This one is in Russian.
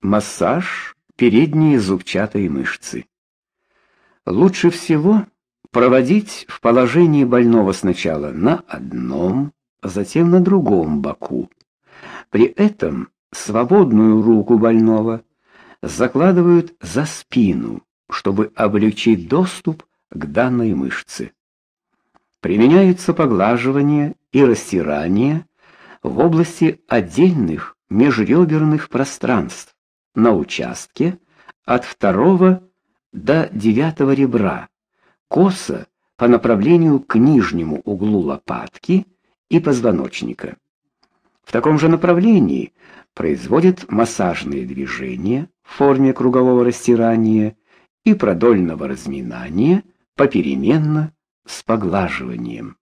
Массаж передние зубчатые мышцы. Лучше всего проводить в положении больного сначала на одном, затем на другом боку. При этом свободную руку больного закладывают за спину, чтобы облегчить доступ к данной мышце. Применяются поглаживание и растирание в области отдельных межреберных пространств на участке от второго до девятого ребра, косо по направлению к нижнему углу лопатки и позвоночника. В таком же направлении производят массажные движения в форме кругового растирания и продольного разминания попеременно с поглаживанием.